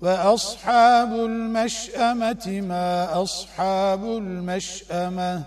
وأصحاب المشأمة ما أصحاب المشأمة